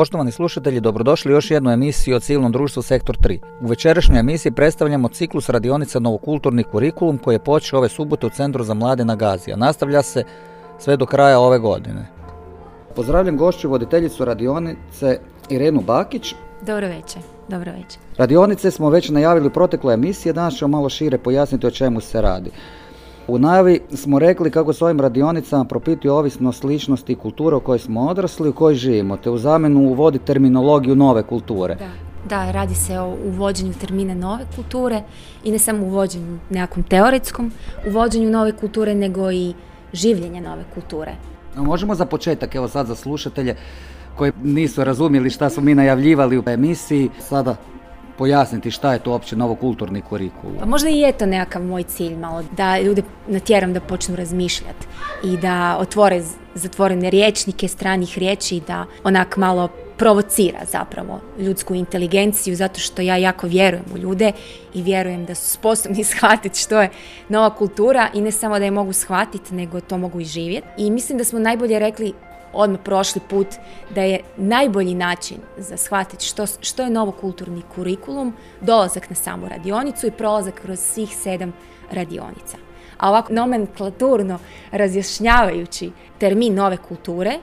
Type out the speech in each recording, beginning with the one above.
Poštovani slušatelji, dobrodošli u još jednu emisiju o civilnom društvu Sektor 3. U večerašnjoj emisiji predstavljamo ciklus radionica Novokulturni kurikulum koji je počeo ove subote u Centru za mlade na Gazi, a nastavlja se sve do kraja ove godine. Pozdravljam gošću voditeljicu radionice Irenu Bakić. Dobro večer, dobro večer. Radionice smo već najavili u protekloj emisiji, danas ćemo malo šire pojasniti o čemu se radi. U najavi smo rekli kako s ovim radionicama propituje ovisnost ličnosti i kulture u kojoj smo odrasli, u kojoj živimo, te u zamjenu uvodi terminologiju nove kulture. Da. Da, radi se o uvođenju termina nove kulture i ne samo uvođenju nekakvom teoretskom uvođenju nove kulture, nego i življenja nove kulture. A možemo za početak, evo sad za slušatelje koji nisu razumjeli šta smo mi najavljivali u emisiji, sada pojasniti šta je to uopće novokulturni kurikulum. Pa možda i je to nekakav moj cilj malo, da ljude natjeram da počnu razmišljati i da otvore zatvorene riječnike stranih riječi i da onak malo provocira zapravo ljudsku inteligenciju zato što ja jako vjerujem u ljude i vjerujem da su sposobni shvatiti što je nova kultura i ne samo da je mogu shvatiti nego to mogu i živjeti. I mislim da smo najbolje rekli odmah prošli put da je najbolji način za shvatiti što, što je novokulturni kurikulum, dolazak na samu radionicu i prolazak kroz svih sedam radionica. A ovako nomenklaturno razjašnjavajući termin nove kulture,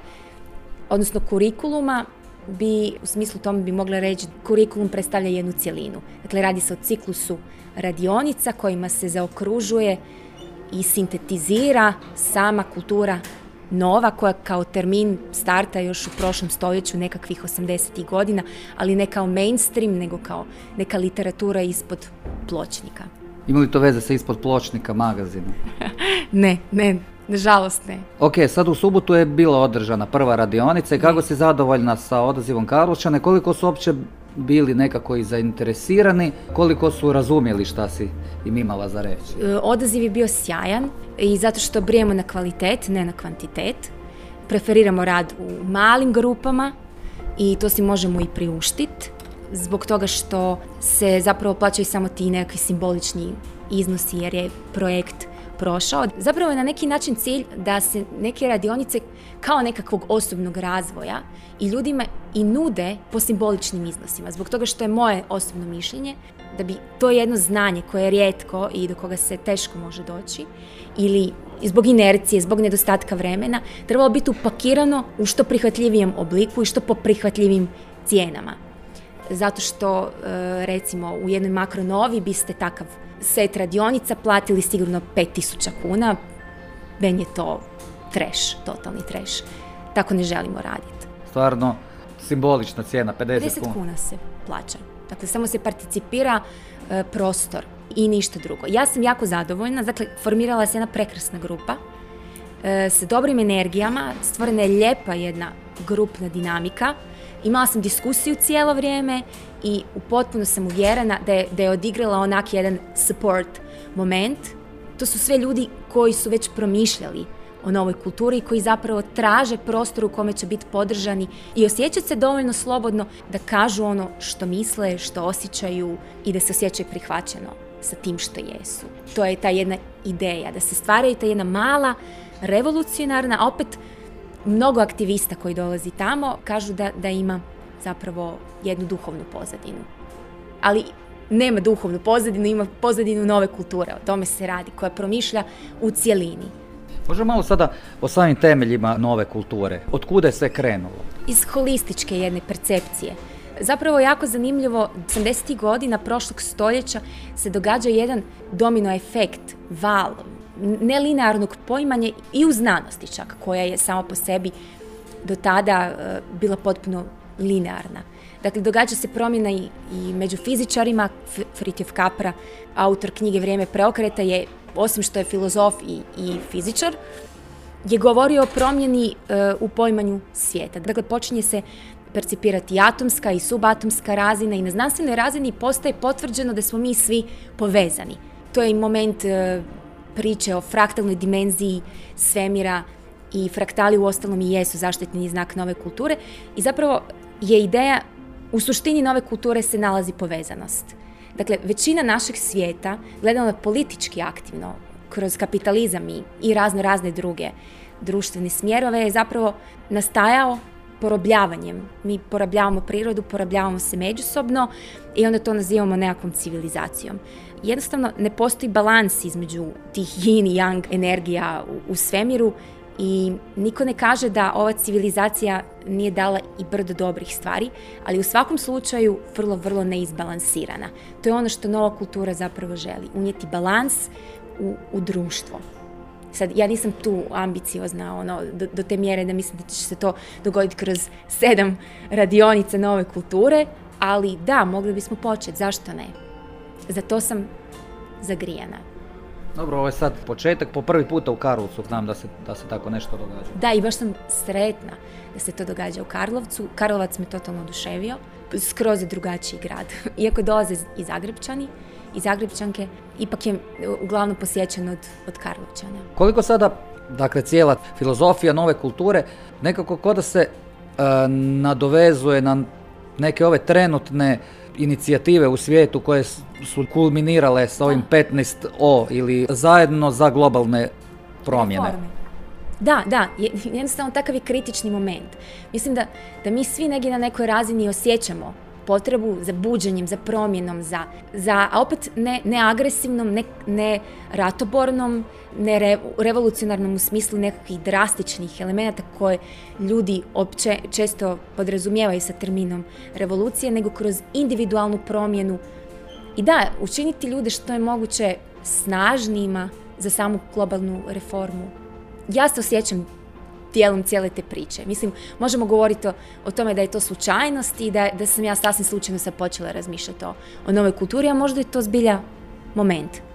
odnosno kurikuluma, bi u smislu tome bi mogla reći kurikulum predstavlja jednu cjelinu. Dakle, radi se o ciklusu radionica kojima se zaokružuje i sintetizira sama kultura nova koja kao termin starta još u prošlom stoljeću nekakvih 80. godina, ali ne kao mainstream, nego kao neka literatura ispod pločnika. Ima li to veze sa ispod pločnika magazina? ne, ne, nažalost ne. Ok, sad u subotu je bila održana prva radionica i kako si zadovoljna sa odazivom Karlovčane, koliko su uopće bili nekako i zainteresirani, koliko su razumjeli šta si im imala za reći? E, odaziv je bio sjajan i zato što brijemo na kvalitet, ne na kvantitet. Preferiramo rad u malim grupama i to si možemo i priuštiti zbog toga što se zapravo plaćaju samo ti nekakvi simbolični iznosi jer je projekt prošao. Zapravo je na neki način cilj da se neke radionice kao nekakvog osobnog razvoja i ljudima i nude po simboličnim iznosima. Zbog toga što je moje osobno mišljenje da bi to jedno znanje koje je rijetko i do koga se teško može doći ili zbog inercije, zbog nedostatka vremena, trebalo biti upakirano u što prihvatljivijem obliku i što po prihvatljivim cijenama. Zato što, e, recimo, u jednoj makronovi biste takav set radionica platili sigurno 5000 kuna. Ben je to trash, totalni trash. Tako ne želimo raditi. Stvarno, simbolična cijena, 50, 50 kuna. se plaća. Dakle, samo se participira e, prostor i ništa drugo. Ja sam jako zadovoljna, dakle, formirala se jedna prekrasna grupa e, sa dobrim energijama, stvorena je lijepa jedna grupna dinamika. Imala sam diskusiju cijelo vrijeme i u potpuno sam uvjerena da je, da je odigrala onak jedan support moment. To su sve ljudi koji su već promišljali o novoj kulturi i koji zapravo traže prostor u kome će biti podržani i osjećati se dovoljno slobodno da kažu ono što misle, što osjećaju i da se osjećaju prihvaćeno sa tim što jesu. To je ta jedna ideja, da se stvaraju ta jedna mala, revolucionarna, a opet mnogo aktivista koji dolazi tamo kažu da, da ima zapravo jednu duhovnu pozadinu. Ali nema duhovnu pozadinu, ima pozadinu nove kulture, o tome se radi, koja promišlja u cjelini. Možemo malo sada o samim temeljima nove kulture. Od kuda je sve krenulo? Iz holističke jedne percepcije. Zapravo jako zanimljivo, 80. godina prošlog stoljeća se događa jedan domino efekt, val, nelinearnog poimanja i u znanosti čak, koja je samo po sebi do tada e, bila potpuno linearna. Dakle, događa se promjena i, među fizičarima. Fritjof Kapra, autor knjige Vrijeme preokreta, je, osim što je filozof i, i fizičar, je govorio o promjeni e, u poimanju svijeta. Dakle, počinje se percipirati atomska i subatomska razina i na znanstvenoj razini postaje potvrđeno da smo mi svi povezani. To je i moment e, priče o fraktalnoj dimenziji svemira i fraktali u ostalom i jesu zaštitni znak nove kulture i zapravo je ideja, u suštini nove kulture se nalazi povezanost. Dakle, većina našeg svijeta, gledano politički aktivno, kroz kapitalizam i, i razno razne druge društvene smjerove je zapravo nastajao porobljavanjem. Mi porabljavamo prirodu, porabljavamo se međusobno i onda to nazivamo nekakvom civilizacijom. Jednostavno ne postoji balans između tih yin i yang energija u, u svemiru i niko ne kaže da ova civilizacija nije dala i brdo dobrih stvari, ali u svakom slučaju vrlo, vrlo neizbalansirana. To je ono što nova kultura zapravo želi, unijeti balans u, u društvo. Sad, ja nisam tu ambiciozna ono, do, do te mjere da mislim da će se to dogoditi kroz sedam radionica nove kulture, ali da, mogli bismo početi, zašto ne? Za to sam zagrijana. Dobro, ovo je sad početak, po prvi puta u Karlovcu znam da se, da se tako nešto događa. Da, i baš sam sretna da se to događa u Karlovcu. Karlovac me totalno oduševio. Skroz je drugačiji grad. Iako dolaze i Zagrebčani, i Zagrebčanke, ipak je uglavnom posjećen od, od Karlovčana. Koliko sada, dakle, cijela filozofija nove kulture nekako kod da se e, nadovezuje na neke ove trenutne inicijative u svijetu koje su kulminirale s ovim 15O ili zajedno za globalne promjene. Da, da, jednostavno takav je kritični moment. Mislim da, da mi svi negdje na nekoj razini osjećamo potrebu za buđenjem, za promjenom, za, za a opet ne, ne agresivnom, ne, ne ratobornom, ne re, revolucionarnom u smislu nekakvih drastičnih elemenata koje ljudi opće često podrazumijevaju sa terminom revolucije, nego kroz individualnu promjenu i da, učiniti ljude što je moguće snažnijima za samu globalnu reformu. Ja se osjećam dijelom cijele te priče. Mislim, možemo govoriti o, tome da je to slučajnost i da, da sam ja sasvim slučajno se počela razmišljati o, o novoj kulturi, a možda je to zbilja moment.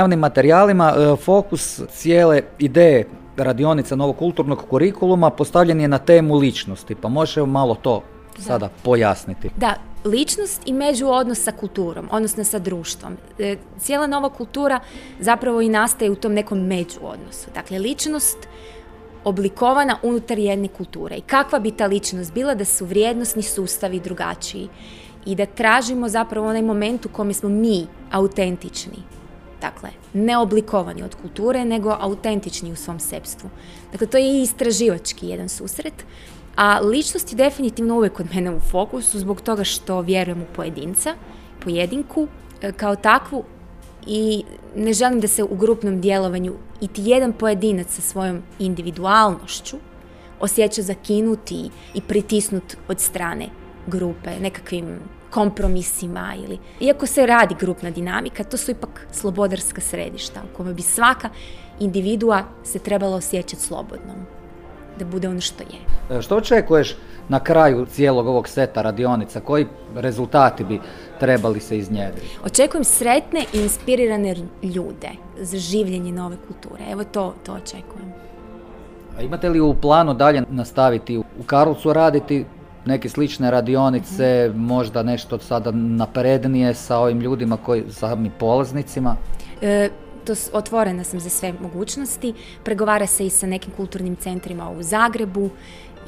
Najavnim materijalima e, fokus cijele ideje radionica novog kulturnog kurikuluma postavljen je na temu ličnosti, pa može malo to sada pojasniti. Da, ličnost i međuodnos sa kulturom, odnosno sa društvom. E, cijela nova kultura zapravo i nastaje u tom nekom međuodnosu. Dakle, ličnost oblikovana unutar jedne kulture. I kakva bi ta ličnost bila da su vrijednosni sustavi drugačiji i da tražimo zapravo onaj moment u kome smo mi autentični. Dakle, ne oblikovani od kulture, nego autentični u svom sebstvu. Dakle, to je i istraživački jedan susret, a ličnost je definitivno uvijek kod mene u fokusu zbog toga što vjerujem u pojedinca, pojedinku, e, kao takvu i ne želim da se u grupnom djelovanju iti jedan pojedinac sa svojom individualnošću osjeća zakinuti i pritisnut od strane grupe, nekakvim kompromisima ili... Iako se radi grupna dinamika, to su ipak slobodarska središta u kome bi svaka individua se trebala osjećati slobodnom, da bude ono što je. E, što očekuješ na kraju cijelog ovog seta radionica? Koji rezultati bi trebali se iznjedriti? Očekujem sretne i inspirirane ljude za življenje nove kulture. Evo to, to očekujem. A imate li u planu dalje nastaviti u Karlovcu raditi neke slične radionice, možda nešto sada naprednije sa ovim ljudima, koji, sami polaznicima? E, to otvorena sam za sve mogućnosti. Pregovara se i sa nekim kulturnim centrima u Zagrebu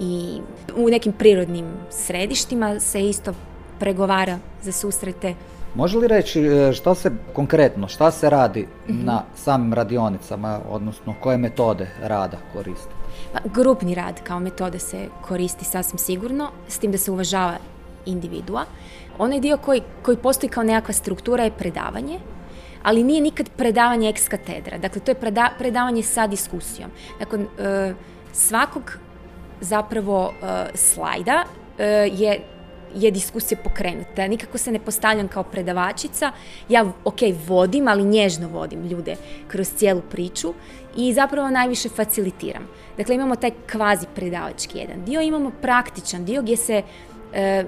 i u nekim prirodnim središtima se isto pregovara za susrete. Može li reći e, što se konkretno, šta se radi mhm. na samim radionicama, odnosno koje metode rada koriste? Pa, grupni rad kao metode se koristi sasvim sigurno, s tim da se uvažava individua. Onaj dio koji, koji postoji kao nekakva struktura je predavanje, ali nije nikad predavanje ex katedra. Dakle, to je predavanje sa diskusijom. Dakle, e, svakog zapravo e, slajda e, je je diskusija pokrenuta. Nikako se ne postavljam kao predavačica. Ja, ok, vodim, ali nježno vodim ljude kroz cijelu priču i zapravo najviše facilitiram. Dakle, imamo taj kvazi predavački jedan dio, imamo praktičan dio gdje se, e,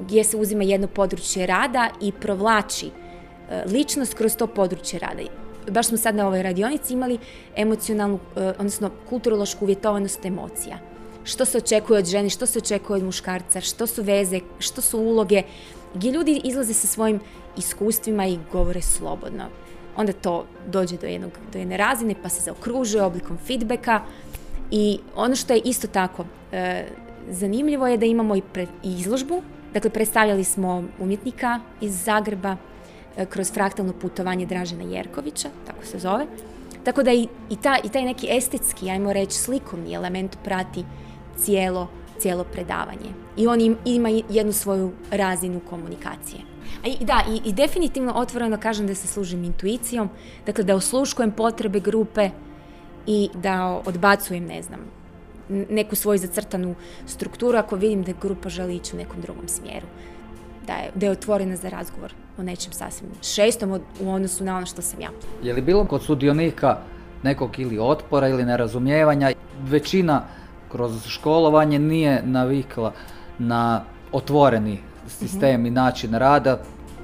gdje se uzima jedno područje rada i provlači e, ličnost kroz to područje rada. Baš smo sad na ovoj radionici imali emocionalnu, e, odnosno kulturološku uvjetovanost emocija. Što se očekuje od žene, što se očekuje od muškarca, što su veze, što su uloge, gdje ljudi izlaze sa svojim iskustvima i govore slobodno. Onda to dođe do, jednog, do jedne razine pa se zaokružuje oblikom feedbacka i ono što je isto tako e, zanimljivo je da imamo i, izložbu. Dakle, predstavljali smo umjetnika iz Zagreba e, kroz fraktalno putovanje Dražena Jerkovića, tako se zove. Tako da i, i, ta, i taj neki estetski, ajmo reći, slikovni element prati cijelo, cijelo predavanje. I on ima jednu svoju razinu komunikacije. I, da, i, i definitivno otvoreno kažem da se služim intuicijom, dakle da osluškujem potrebe grupe, i da odbacujem, ne znam, neku svoju zacrtanu strukturu ako vidim da grupa želi ići u nekom drugom smjeru. Da je, da je otvorena za razgovor o nečem sasvim šestom u odnosu na ono što sam ja. Je li bilo kod sudionika nekog ili otpora ili nerazumijevanja? Većina kroz školovanje nije navikla na otvoreni sistem i način rada.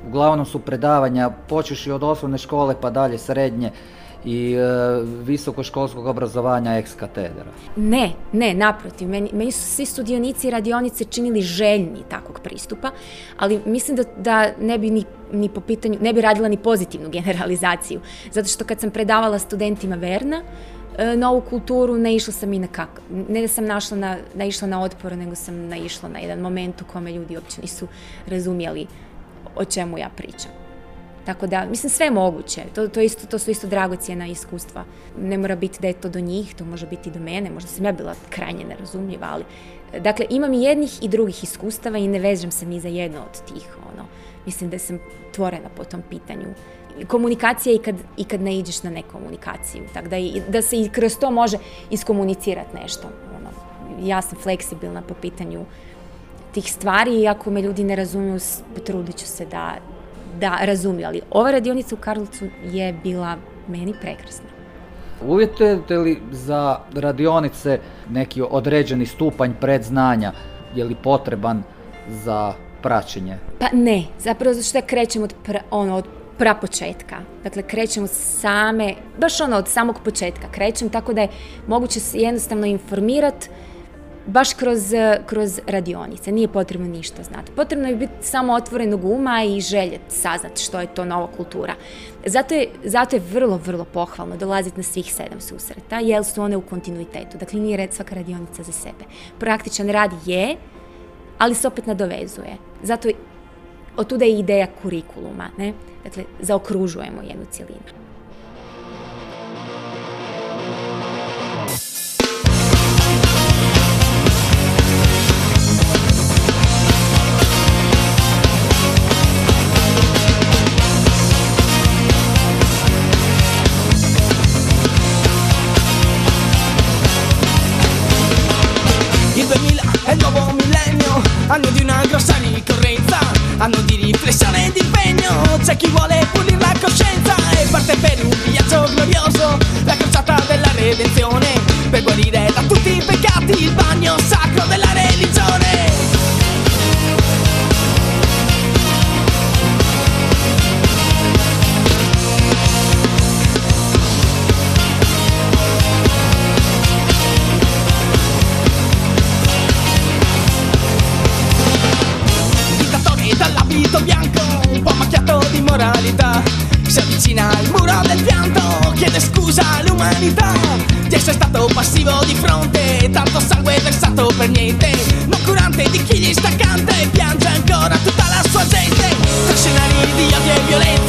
Uglavnom su predavanja, počeš i od osnovne škole pa dalje srednje, i e, visokoškolskog obrazovanja ex katedra. Ne, ne, naprotiv. Meni, meni su svi studionici i radionice činili željni takvog pristupa, ali mislim da, da ne bi ni, ni po pitanju, ne bi radila ni pozitivnu generalizaciju. Zato što kad sam predavala studentima Verna, novu kulturu, ne išla sam i na kak. Ne da sam našla na, naišla na otpor, nego sam naišla na jedan moment u kome ljudi uopće nisu razumjeli o čemu ja pričam. Tako da, mislim, sve je moguće. To, to, isto, to su isto dragocjena iskustva. Ne mora biti da je to do njih, to može biti do mene. Možda sam ja bila krajnje nerazumljiva, ali... Dakle, imam i jednih i drugih iskustava i ne vežem se ni za jedno od tih. Ono. Mislim da sam tvorena po tom pitanju. Komunikacija i kad, i kad ne iđeš na nekomunikaciju. Tako da, i, da se i kroz to može iskomunicirati nešto. Ono. Ja sam fleksibilna po pitanju tih stvari i ako me ljudi ne razumiju, potrudit ću se da, da razumiju. Ali ova radionica u Karlovcu je bila meni prekrasna. Uvjetujete li za radionice neki određeni stupanj predznanja? Je li potreban za praćenje? Pa ne, zapravo zato što krećem od, pra, ono, od prapočetka. Dakle, krećem od same, baš ono od samog početka krećem, tako da je moguće se jednostavno informirati baš kroz, kroz radionice. Nije potrebno ništa znati. Potrebno je biti samo otvorenog uma i željeti saznati što je to nova kultura. Zato je, zato je vrlo, vrlo pohvalno dolaziti na svih sedam susreta, jer su one u kontinuitetu. Dakle, nije red svaka radionica za sebe. Praktičan rad je, ali se opet nadovezuje. Zato od tuda je ideja kurikuluma. Ne? Dakle, zaokružujemo jednu cjelinu. Ricorrenza, anno di riflessione e di impegno, c'è chi vuole pulire la coscienza e parte per un viaggio glorioso, la crociata della redenzione, all'umanità. Di essere stato passivo di fronte, tanto sangue versato per niente. Non curante di chi gli sta accanto piange ancora tutta la sua gente. Tre scenari di odio e violenza,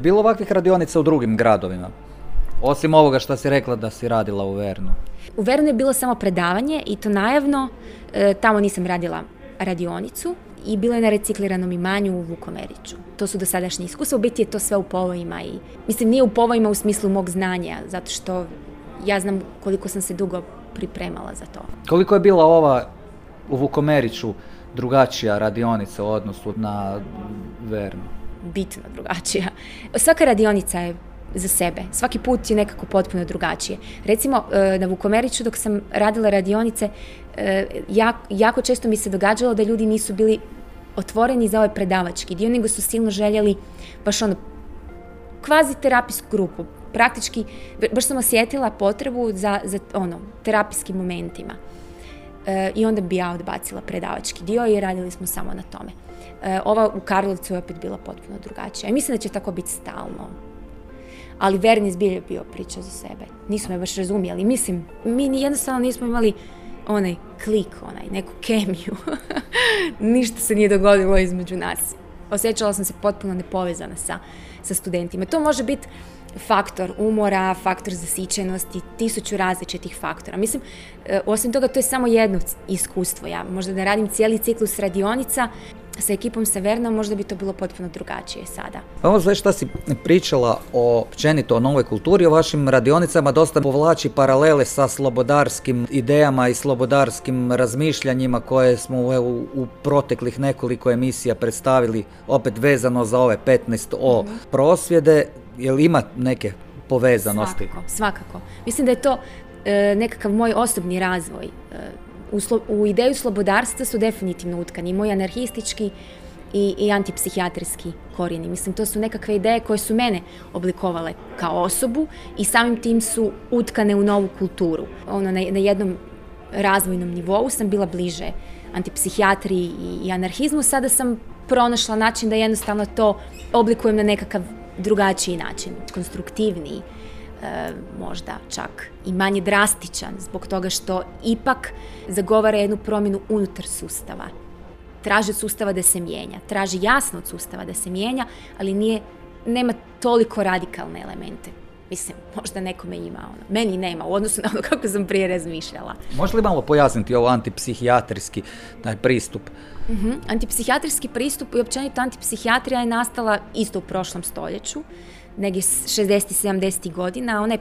li bilo ovakvih radionica u drugim gradovima? Osim ovoga što si rekla da si radila u Vernu. U Vernu je bilo samo predavanje i to najavno. E, tamo nisam radila radionicu i bilo je na recikliranom imanju u Vukomeriću. To su dosadašnje iskustva. U biti je to sve u povojima i mislim nije u povojima u smislu mog znanja, zato što ja znam koliko sam se dugo pripremala za to. Koliko je bila ova u Vukomeriću drugačija radionica u odnosu na Vernu? Bitno drugačija. Svaka radionica je za sebe. Svaki put je nekako potpuno drugačije. Recimo, e, na Vukomeriću dok sam radila radionice, e, jako često mi se događalo da ljudi nisu bili otvoreni za ovaj predavački dio, nego su silno željeli baš ono kvazi terapijsku grupu. Praktički, baš sam osjetila potrebu za, za ono, terapijskim momentima. E, I onda bi ja odbacila predavački dio i radili smo samo na tome. E, ova u Karlovcu je opet bila potpuno drugačija. I mislim da će tako biti stalno. Ali Verni zbilje je bio priča za sebe. Nisu me baš razumijeli. Mislim, mi jednostavno nismo imali onaj klik, onaj, neku kemiju. Ništa se nije dogodilo između nas. Osjećala sam se potpuno nepovezana sa, sa studentima. To može biti faktor umora, faktor zasićenosti, tisuću različitih faktora. Mislim, e, osim toga, to je samo jedno iskustvo. Ja možda da radim cijeli ciklus radionica, sa ekipom Severna možda bi to bilo potpuno drugačije sada. Ovo sve što si pričala o općenito o novoj kulturi, o vašim radionicama dosta povlači paralele sa slobodarskim idejama i slobodarskim razmišljanjima koje smo u, u proteklih nekoliko emisija predstavili opet vezano za ove 15 o mhm. prosvjede. Jel ima neke povezanosti? Svakako, svakako. Mislim da je to e, nekakav moj osobni razvoj. E, u, ideju slobodarstva su definitivno utkani moj anarhistički i, i antipsihijatrijski korijeni. Mislim, to su nekakve ideje koje su mene oblikovale kao osobu i samim tim su utkane u novu kulturu. Ono, na, na jednom razvojnom nivou sam bila bliže antipsihijatriji i anarhizmu, sada sam pronašla način da jednostavno to oblikujem na nekakav drugačiji način, konstruktivniji, e, možda čak i manje drastičan, zbog toga što ipak zagovara jednu promjenu unutar sustava. Traži od sustava da se mijenja, traži jasno od sustava da se mijenja, ali nije, nema toliko radikalne elemente. Mislim, možda nekome ima, ono. meni nema u odnosu na ono kako sam prije razmišljala. Može li malo pojasniti ovo antipsihijatrijski taj pristup? uh Antipsihijatrijski pristup i općenito antipsihijatrija je nastala isto u prošlom stoljeću, negdje 60 70 godina, ona je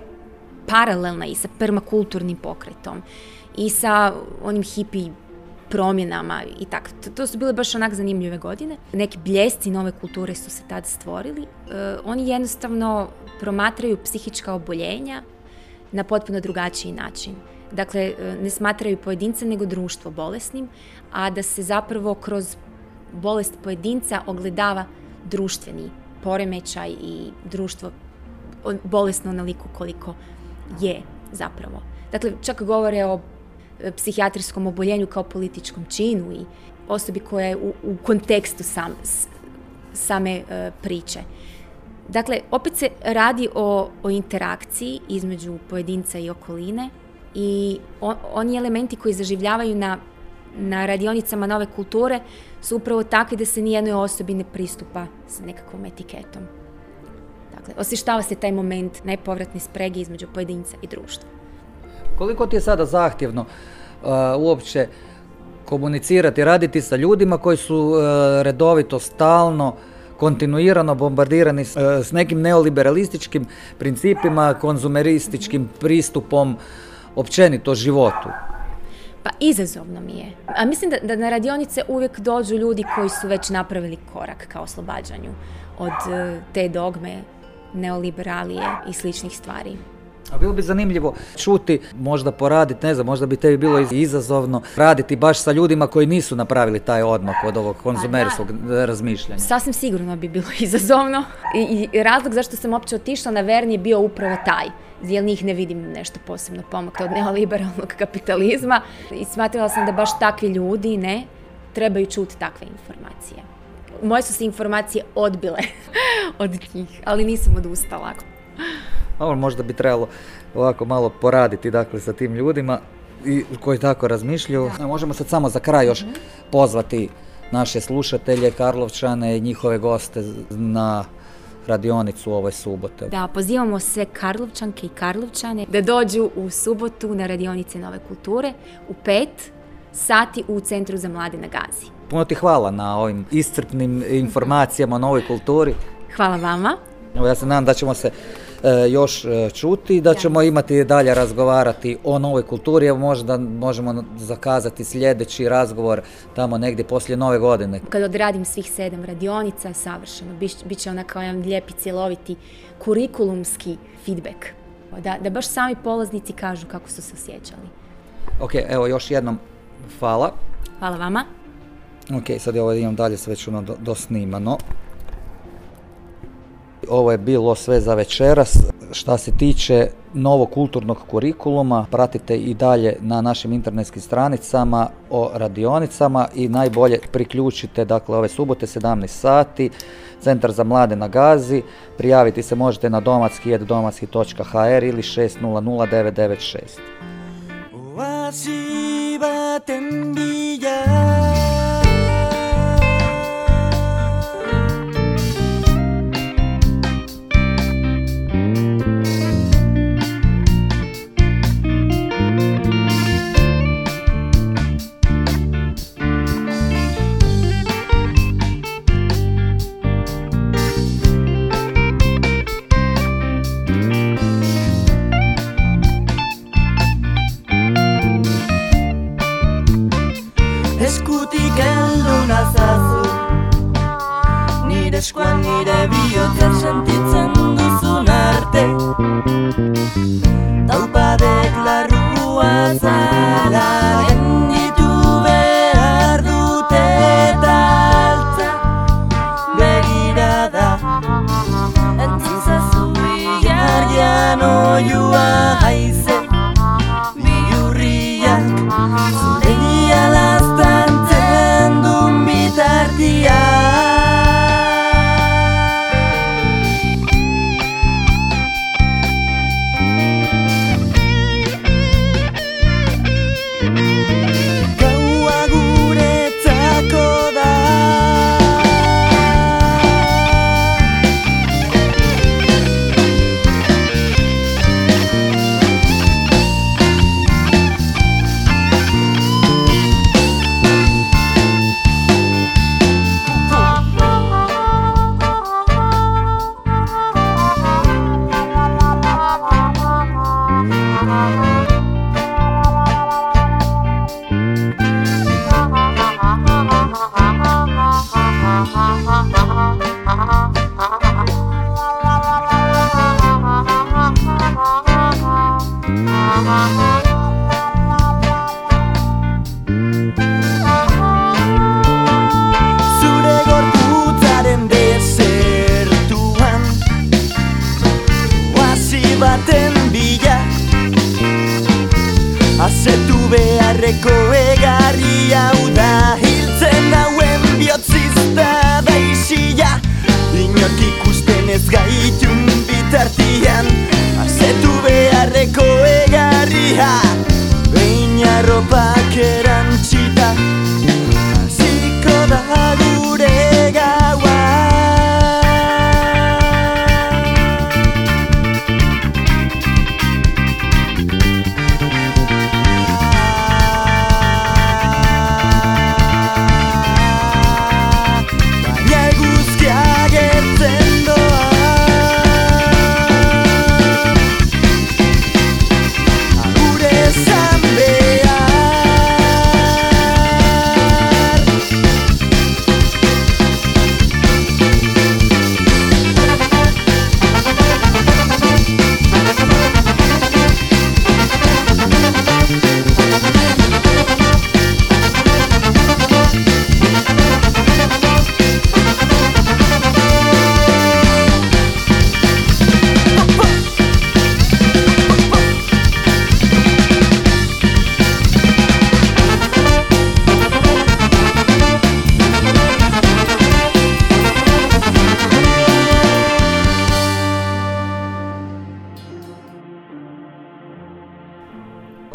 paralelna i sa permakulturnim pokretom i sa onim hipi promjenama i tako. To, su bile baš onak zanimljive godine. Neki bljesci nove kulture su se tad stvorili. E, oni jednostavno promatraju psihička oboljenja na potpuno drugačiji način. Dakle, e, ne smatraju pojedince nego društvo bolesnim, a da se zapravo kroz bolest pojedinca ogledava društveni poremećaj i društvo bolesno onoliko koliko je zapravo. Dakle, čak govore o e, psihijatrijskom oboljenju kao političkom činu i osobi koja je u, kontekstu sam, same e, priče. Dakle, opet se radi o, o interakciji između pojedinca i okoline i oni elementi koji zaživljavaju na, na radionicama nove kulture su upravo takvi da se nijednoj osobi ne pristupa s nekakvom etiketom. Dakle, osještava se taj moment nepovratne sprege između pojedinca i društva. Koliko ti je sada zahtjevno uh, uopće komunicirati, raditi sa ljudima koji su uh, redovito, stalno, kontinuirano bombardirani s, uh, s nekim neoliberalističkim principima, konzumerističkim pristupom općenito životu? Pa izazovno mi je. A mislim da, da na radionice uvijek dođu ljudi koji su već napravili korak ka oslobađanju od te dogme neoliberalije i sličnih stvari. A bilo bi zanimljivo čuti, možda poraditi, ne znam, možda bi tebi bilo izazovno raditi baš sa ljudima koji nisu napravili taj odmak od ovog pa konzumerskog razmišljanja. Sasvim sigurno bi bilo izazovno I, i razlog zašto sam uopće otišla na Verni je bio upravo taj jer njih ne vidim nešto posebno pomakta od neoliberalnog kapitalizma i smatrala sam da baš takvi ljudi ne trebaju čuti takve informacije. Moje su se informacije odbile od njih, ali nisam odustala. Ovo možda bi trebalo ovako malo poraditi dakle sa tim ljudima i koji tako razmišljaju. Možemo sad samo za kraj još mhm. pozvati naše slušatelje, Karlovčane i njihove goste na radionicu ove subote. Da, pozivamo sve Karlovčanke i Karlovčane da dođu u subotu na radionice Nove kulture u pet sati u Centru za mlade na Gazi. Puno ti hvala na ovim iscrpnim informacijama o novoj kulturi. Hvala vama. Evo ja se nadam da ćemo se još e, čuti, da ćemo imati dalje razgovarati o novoj kulturi, evo možda možemo zakazati sljedeći razgovor tamo negdje poslije nove godine. Kad odradim svih sedam radionica, savršeno, bit će onako jedan lijepi cjeloviti kurikulumski feedback. Da, da baš sami polaznici kažu kako su se osjećali. Ok, evo još jednom hvala. Hvala vama. Ok, sad je ovo imam dalje sve već ono dosnimano. Ovo je bilo sve za večeras. Šta se tiče novog kulturnog kurikuluma, pratite i dalje na našim internetskim stranicama o radionicama i najbolje priključite dakle ove subote 17 sati Centar za mlade na Gazi. Prijaviti se možete na domatski.hr ili 600996. Eskuan nire bihotzen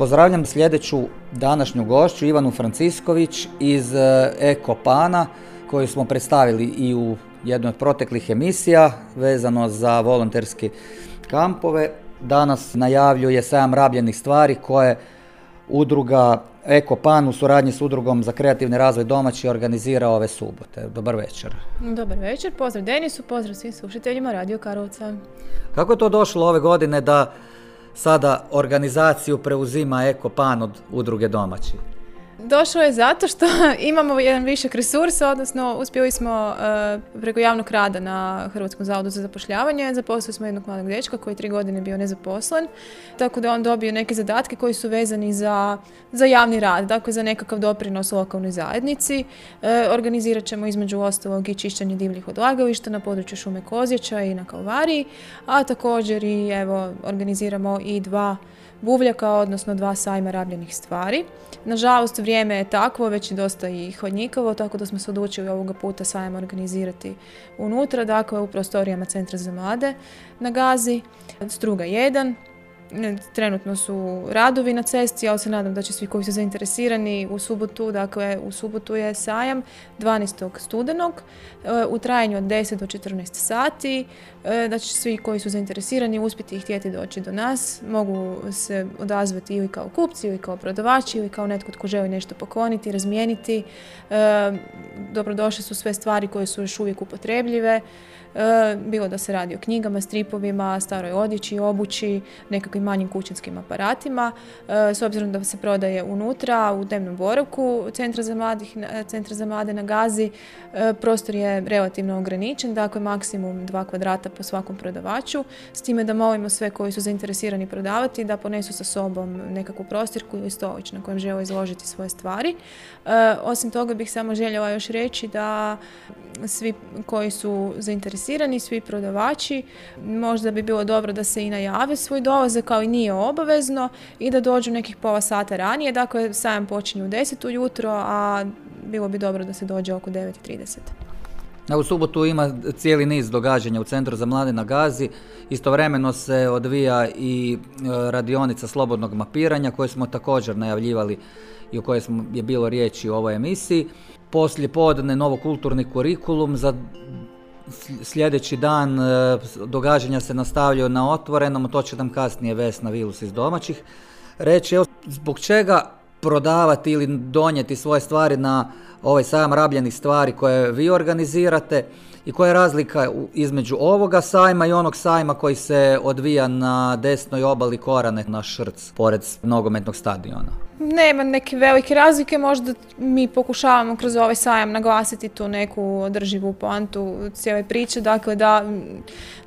Pozdravljam sljedeću današnju gošću Ivanu Francisković iz e, Eko Pana koju smo predstavili i u jednoj od proteklih emisija vezano za volonterski kampove. Danas najavljuje sajam rabljenih stvari koje udruga Eko Pan u suradnji s udrugom za kreativni razvoj domaći organizira ove subote. Dobar večer. Dobar večer, pozdrav Denisu, pozdrav svim slušateljima Radio Karlovca. Kako je to došlo ove godine da sada organizaciju preuzima Eko Pan od udruge domaći? Došlo je zato što imamo jedan višak resursa, odnosno uspjeli smo eh, preko javnog rada na Hrvatskom zavodu za zapošljavanje, zaposlili smo jednog mladog dečka koji je tri godine bio nezaposlen, tako da on dobio neke zadatke koji su vezani za, za javni rad, dakle za nekakav doprinos lokalnoj zajednici. Eh, organizirat ćemo između ostalog i čišćenje divljih odlagališta na području šume Kozječa i na Kalvariji, a također i evo organiziramo i dva buvljaka, odnosno dva sajma rabljenih stvari. Nažalost, vrijeme je takvo, već je dosta i hodnjikavo, tako da smo se odlučili ovoga puta sajam organizirati unutra, dakle u prostorijama Centra za mlade na Gazi, Struga 1. Trenutno su radovi na cesti, ali se nadam da će svi koji su zainteresirani u subotu, dakle u subotu je sajam 12. studenog e, u trajanju od 10 do 14 sati, e, da će svi koji su zainteresirani uspjeti i htjeti doći do nas, mogu se odazvati ili kao kupci ili kao prodavači ili kao netko tko želi nešto pokloniti, razmijeniti. E, Dobrodošle su sve stvari koje su još uvijek upotrebljive. E, bilo da se radi o knjigama, stripovima, staroj odjeći, obući, nekakvim manjim kućinskim aparatima. E, s obzirom da se prodaje unutra, u dnevnom boravku Centra za, mladih, Centra za mlade na Gazi, e, prostor je relativno ograničen, dakle maksimum dva kvadrata po svakom prodavaču, s time da molimo sve koji su zainteresirani prodavati da ponesu sa sobom nekakvu prostirku ili stolić na kojem žele izložiti svoje stvari. E, Osim toga bih samo željela još reći da svi koji su zainteresirani, svi prodavači, možda bi bilo dobro da se i najave svoj dolazak, ali nije obavezno i da dođu nekih pola sata ranije. Dakle, sajam počinje u 10 ujutro, a bilo bi dobro da se dođe oko 9.30. A u subotu ima cijeli niz događanja u Centru za mlade na Gazi. Istovremeno se odvija i e, radionica slobodnog mapiranja koju smo također najavljivali i o kojoj je bilo riječi u ovoj emisiji. Poslije podne novokulturni kurikulum za sljedeći dan e, događanja se nastavljaju na otvorenom, to će nam kasnije Vesna Vilus iz domaćih reći. Evo, zbog čega prodavati ili donijeti svoje stvari na ovaj sajam rabljenih stvari koje vi organizirate i koja je razlika između ovoga sajma i onog sajma koji se odvija na desnoj obali Korane na Šrc, pored nogometnog stadiona. Nema neke velike razlike, možda mi pokušavamo kroz ovaj sajam naglasiti tu neku održivu poantu cijele priče, dakle da,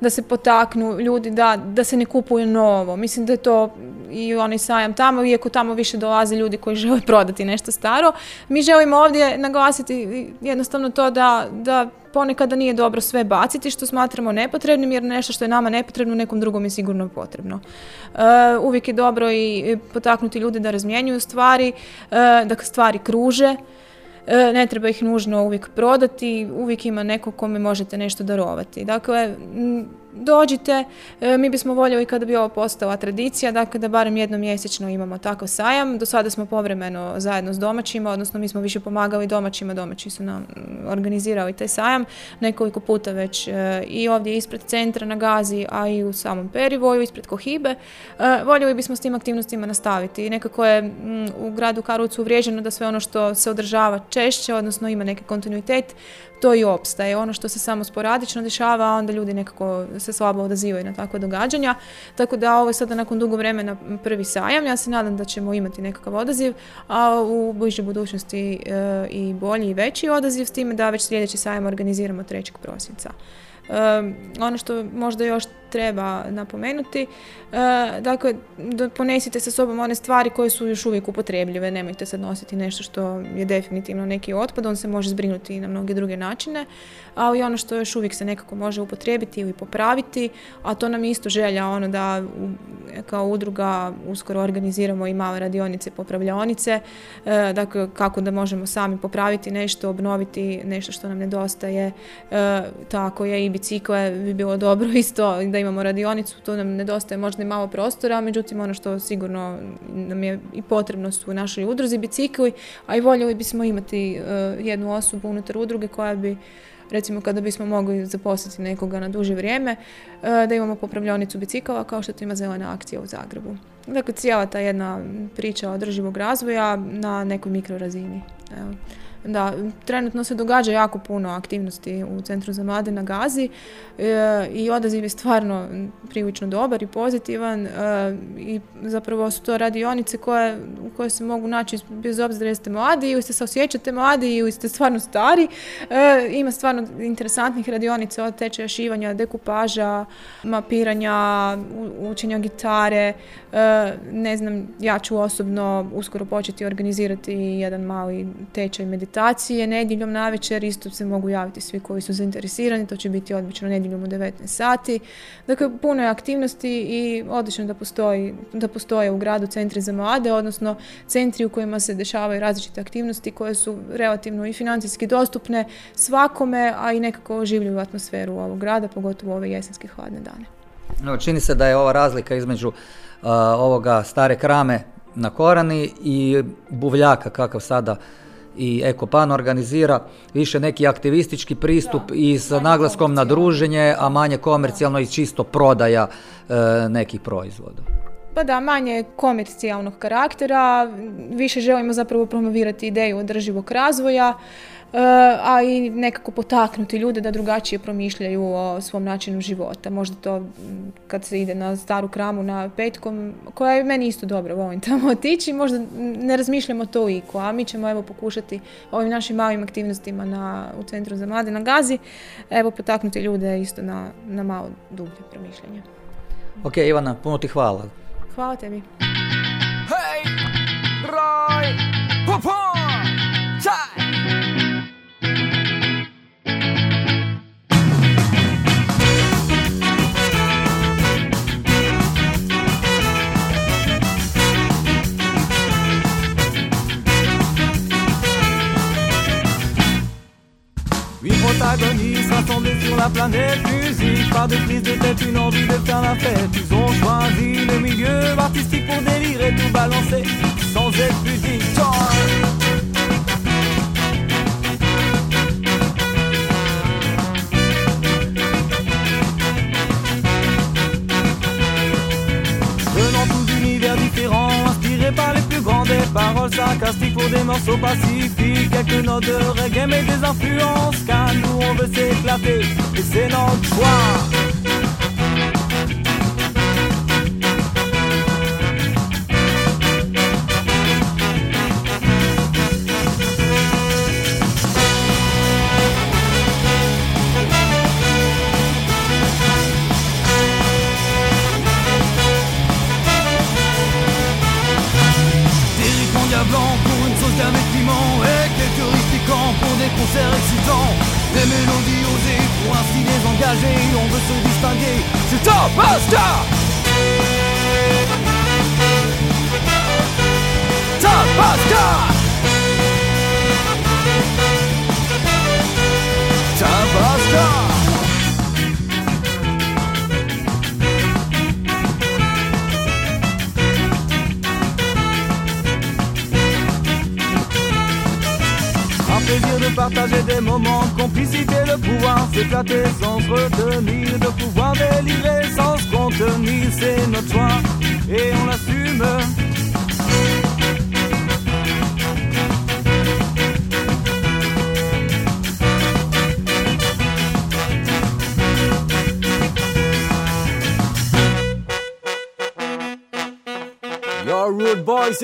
da se potaknu ljudi da, da se ne kupuje novo. Mislim da je to i onaj sajam tamo, iako tamo više dolaze ljudi koji žele prodati nešto staro. Mi želimo ovdje naglasiti jednostavno to da, da ponekada nije dobro sve baciti što smatramo nepotrebnim jer nešto što je nama nepotrebno nekom drugom je sigurno potrebno. Uh, uvijek je dobro i potaknuti ljude da razmjenjuju stvari, uh, da stvari kruže. E, ne treba ih nužno uvijek prodati, uvijek ima neko kome možete nešto darovati. Dakle, dođite, e, mi bismo voljeli kada bi ovo postala tradicija, dakle da barem jednom mjesečno imamo takav sajam. Do sada smo povremeno zajedno s domaćima, odnosno mi smo više pomagali domaćima, domaći su nam organizirali taj sajam nekoliko puta već e, i ovdje ispred centra na Gazi, a i u samom Perivoju, ispred Kohibe. E, voljeli bismo s tim aktivnostima nastaviti. Nekako je u gradu Karlovcu uvriježeno da sve ono što se održava češće, odnosno ima neki kontinuitet, to i opstaje. Ono što se samo sporadično dešava, onda ljudi nekako se slabo odazivaju na takva događanja. Tako da ovo je sada nakon dugo vremena prvi sajam. Ja se nadam da ćemo imati nekakav odaziv, a u bližoj budućnosti e, i bolji i veći odaziv s time da već sljedeći sajam organiziramo 3. prosinca. Um, ono što možda još treba napomenuti, uh, dakle, ponesite sa sobom one stvari koje su još uvijek upotrebljive, nemojte sad nositi nešto što je definitivno neki otpad, on se može zbrinuti na mnoge druge načine, ali ono što još uvijek se nekako može upotrijebiti ili popraviti, a to nam isto želja, ono da kao udruga uskoro organiziramo i male radionice, popravljonice, uh, dakle, kako da možemo sami popraviti nešto, obnoviti nešto što nam nedostaje, uh, tako je i bicikle bi bilo dobro isto da imamo radionicu, tu nam nedostaje možda i malo prostora, međutim ono što sigurno nam je i potrebno su u našoj udruzi bicikli, a i voljeli bismo imati uh, jednu osobu unutar udruge koja bi recimo kada bismo mogli zaposliti nekoga na duže vrijeme, uh, da imamo popravljonicu bicikala kao što to ima zelena akcija u Zagrebu. Dakle, cijela ta jedna priča održivog razvoja na nekoj mikrorazini. Evo. Da, trenutno se događa jako puno aktivnosti u Centru za mlade na Gazi e, i odaziv je stvarno prilično dobar i pozitivan e, i zapravo su to radionice koje, u koje se mogu naći bez obzira jeste mladi ili ste se osjećate mladi ili ste stvarno stari. E, ima stvarno interesantnih radionica od tečaja šivanja, dekupaža, mapiranja, učenja gitare. Ne znam, ja ću osobno uskoro početi organizirati jedan mali tečaj meditacije meditacije nedjeljom navečer, isto se mogu javiti svi koji su zainteresirani, to će biti odlično nedjeljom u 19 sati. Dakle, puno je aktivnosti i odlično da, postoji, da postoje u gradu centri za mlade, odnosno centri u kojima se dešavaju različite aktivnosti koje su relativno i financijski dostupne svakome, a i nekako oživljuju atmosferu ovog grada, pogotovo ove jesenske hladne dane. No, čini se da je ova razlika između uh, ovoga stare krame na Korani i buvljaka kakav sada i Ekopan organizira više neki aktivistički pristup i sa naglaskom na druženje, a manje komercijalno i čisto prodaja e, nekih proizvoda. Pa da, manje komercijalnog karaktera, više želimo zapravo promovirati ideju održivog razvoja, a i nekako potaknuti ljude da drugačije promišljaju o svom načinu života. Možda to kad se ide na staru kramu na petkom, koja je meni isto dobro, volim tamo otići, možda ne razmišljamo to iko, a mi ćemo evo pokušati ovim našim malim aktivnostima na, u Centru za mlade na Gazi, evo potaknuti ljude isto na, na malo dublje promišljanje. Ok, Ivana, puno ti hvala. Hvala tebi. Hej, raj, protagonistes rassemblés sur la planète musique. Pas de prise de tête, une envie de faire la fête. Ils ont choisi le milieu artistique pour délirer, tout balancer Sans être musique sarcastiques pour des morceaux pacifiques, quelques notes de reggae mais des influences, car nous on veut s'éclater et c'est notre choix.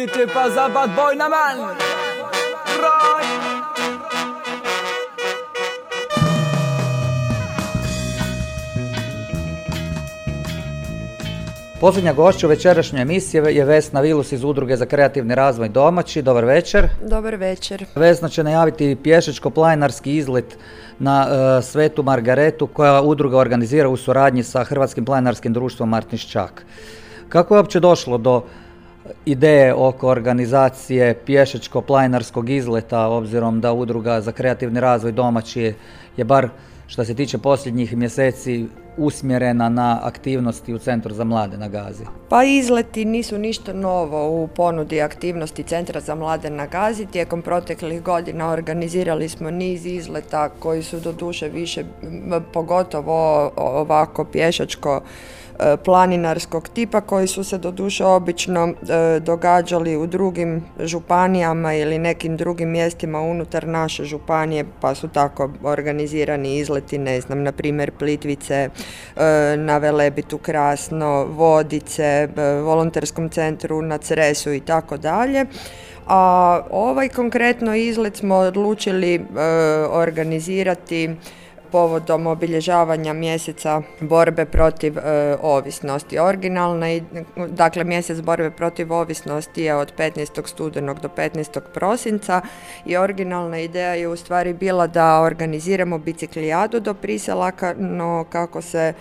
C'était pas un bad boy, Naman! Posljednja gošća u večerašnjoj emisiji je Vesna Vilus iz Udruge za kreativni razvoj domaći. Dobar večer. Dobar večer. Vesna će najaviti pješačko-planinarski izlet na e, Svetu Margaretu koja udruga organizira u suradnji sa Hrvatskim planinarskim društvom Martinščak. Kako je uopće došlo do ideje oko organizacije pješačko-planinarskog izleta obzirom da udruga za kreativni razvoj domaći je, je bar što se tiče posljednjih mjeseci usmjerena na aktivnosti u Centru za mlade na Gazi? Pa izleti nisu ništa novo u ponudi aktivnosti Centra za mlade na Gazi. Tijekom proteklih godina organizirali smo niz izleta koji su do duše više, pogotovo ovako pješačko planinarskog tipa koji su se doduše obično e, događali u drugim županijama ili nekim drugim mjestima unutar naše županije pa su tako organizirani izleti, ne znam, na primjer Plitvice, e, na Velebitu Krasno, Vodice, volonterskom centru na Cresu i tako dalje. A ovaj konkretno izlet smo odlučili organizirati povodom obilježavanja mjeseca borbe protiv e, ovisnosti. Originalna, dakle mjesec borbe protiv ovisnosti je od 15. studenog do 15. prosinca i originalna ideja je u stvari bila da organiziramo biciklijadu do Priselaka, no kako se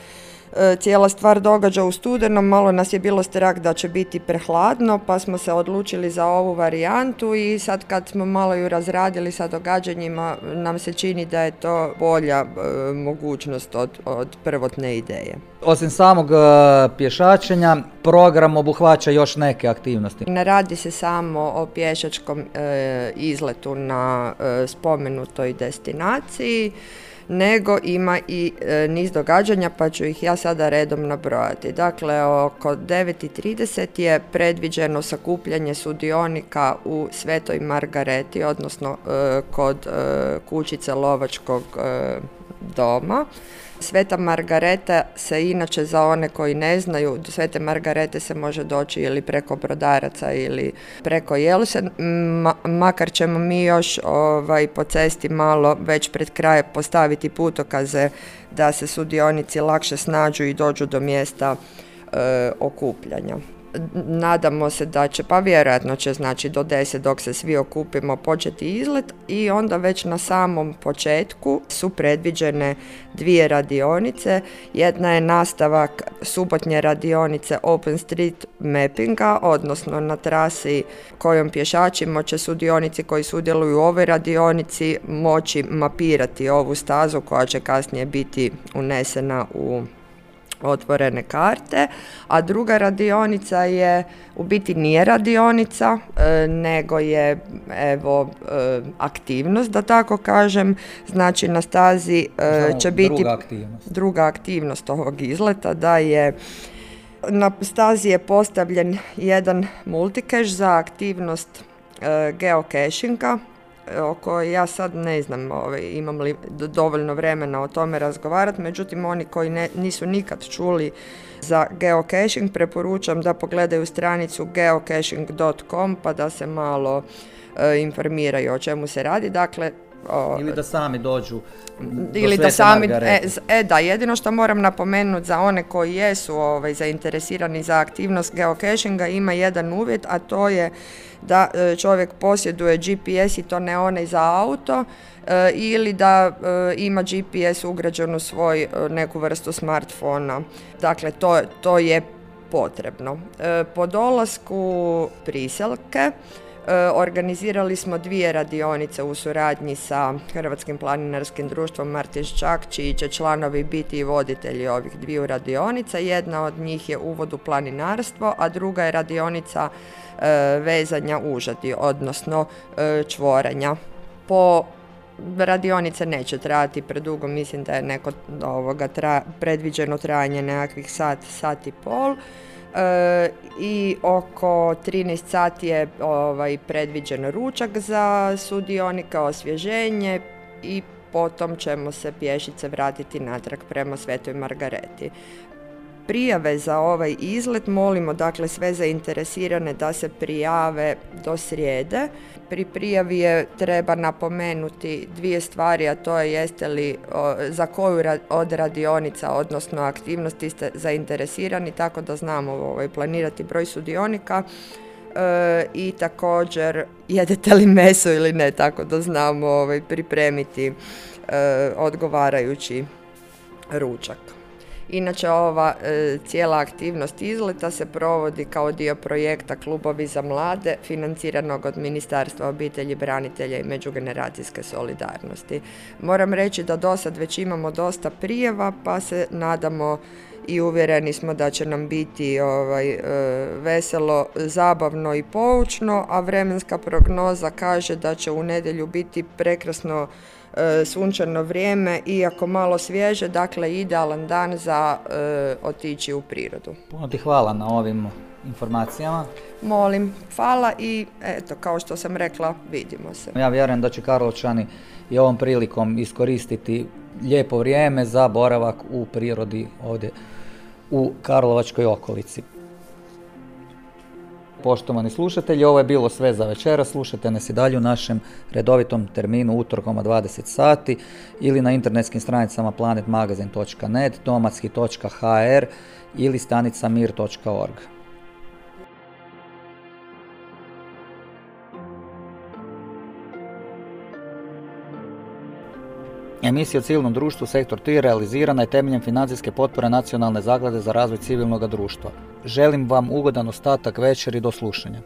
cijela stvar događa u studenom, malo nas je bilo strah da će biti prehladno, pa smo se odlučili za ovu varijantu i sad kad smo malo ju razradili sa događanjima, nam se čini da je to bolja e, mogućnost od, od prvotne ideje. Osim samog e, pješačenja, program obuhvaća još neke aktivnosti. Ne radi se samo o pješačkom izletu na spomenutoj destinaciji, nego ima i e, niz događanja pa ću ih ja sada redom nabrojati. Dakle, oko 9.30 je predviđeno sakupljanje sudionika u Svetoj Margareti, odnosno e, kod e, kućice Lovačkog doma. Sveta Margareta se inače za one koji ne znaju, do Svete Margarete se može doći ili preko Brodaraca ili preko Jeluse, makar ćemo mi još ovaj, po cesti malo već pred kraj postaviti putokaze da se sudionici lakše snađu i dođu do mjesta e, okupljanja nadamo se da će, pa vjerojatno će znači do 10 dok se svi okupimo početi izlet i onda već na samom početku su predviđene dvije radionice. Jedna je nastavak subotnje radionice Open Street Mappinga, odnosno na trasi kojom pješačimo će sudionici koji sudjeluju u ovoj radionici moći mapirati ovu stazu koja će kasnije biti unesena u otvorene karte, a druga radionica je, u biti nije radionica, e, nego je evo e, aktivnost, da tako kažem, znači na stazi e, će biti druga aktivnost. druga aktivnost ovog izleta, da je na stazi je postavljen jedan multikeš za aktivnost geocachinga, oko ja sad ne znam ovaj, imam li dovoljno vremena o tome razgovarati, međutim oni koji ne, nisu nikad čuli za geocaching preporučam da pogledaju stranicu geocaching.com pa da se malo e, informiraju o čemu se radi. Dakle, o, Ili da sami dođu do ili da sami, e, e da, jedino što moram napomenuti za one koji jesu ovaj, zainteresirani za aktivnost geocachinga ima jedan uvjet, a to je da e, čovjek posjeduje GPS i to ne onaj za auto e, ili da e, ima GPS ugrađen u svoj neku vrstu smartfona. Dakle, to, to je potrebno. Po dolasku priselke Organizirali smo dvije radionice u suradnji sa Hrvatskim planinarskim društvom Martinščak, čiji će članovi biti i voditelji ovih dviju radionica. Jedna od njih je uvod u planinarstvo, a druga je radionica e, vezanja užadi, odnosno e, čvorenja. Po radionice neće trajati predugo, mislim da je neko ovoga predviđeno trajanje nekakvih sat, sat i pol. I oko 13 sati je ovaj, predviđen ručak za sudionika, osvježenje i potom ćemo se pješice vratiti natrag prema Svetoj Margareti. Prijave za ovaj izlet molimo dakle sve zainteresirane da se prijave do srijede. Pri prijavi je treba napomenuti dvije stvari, a to je jeste li o, za koju od radionica, odnosno aktivnosti ste zainteresirani, tako da znamo ovaj, planirati broj sudionika. E, I također jedete li meso ili ne, tako da znamo ovaj, pripremiti e, odgovarajući ručak. Inače, ova e, cijela aktivnost izleta se provodi kao dio projekta Klubovi za mlade, financiranog od Ministarstva obitelji, branitelja i međugeneracijske solidarnosti. Moram reći da do sad već imamo dosta prijeva, pa se nadamo i uvjereni smo da će nam biti ovaj, e, veselo, zabavno i poučno, a vremenska prognoza kaže da će u nedjelju biti prekrasno sunčano vrijeme, iako malo svježe, dakle idealan dan za e, otići u prirodu. Puno ti hvala na ovim informacijama. Molim, hvala i eto, kao što sam rekla, vidimo se. Ja vjerujem da će Karlovčani i ovom prilikom iskoristiti lijepo vrijeme za boravak u prirodi ovdje u Karlovačkoj okolici. Poštovani slušatelji, ovo je bilo sve za večera. Slušajte nas i dalje u našem redovitom terminu utorkom od 20 sati ili na internetskim stranicama planetmagazin.net, domatski.hr ili stanica mir.org. Emisija civilnom društvu Sektor 3 realizirana je temeljem financijske potpore Nacionalne zaklade za razvoj civilnog društva. Želim vam ugodan ostatak večeri do slušanja.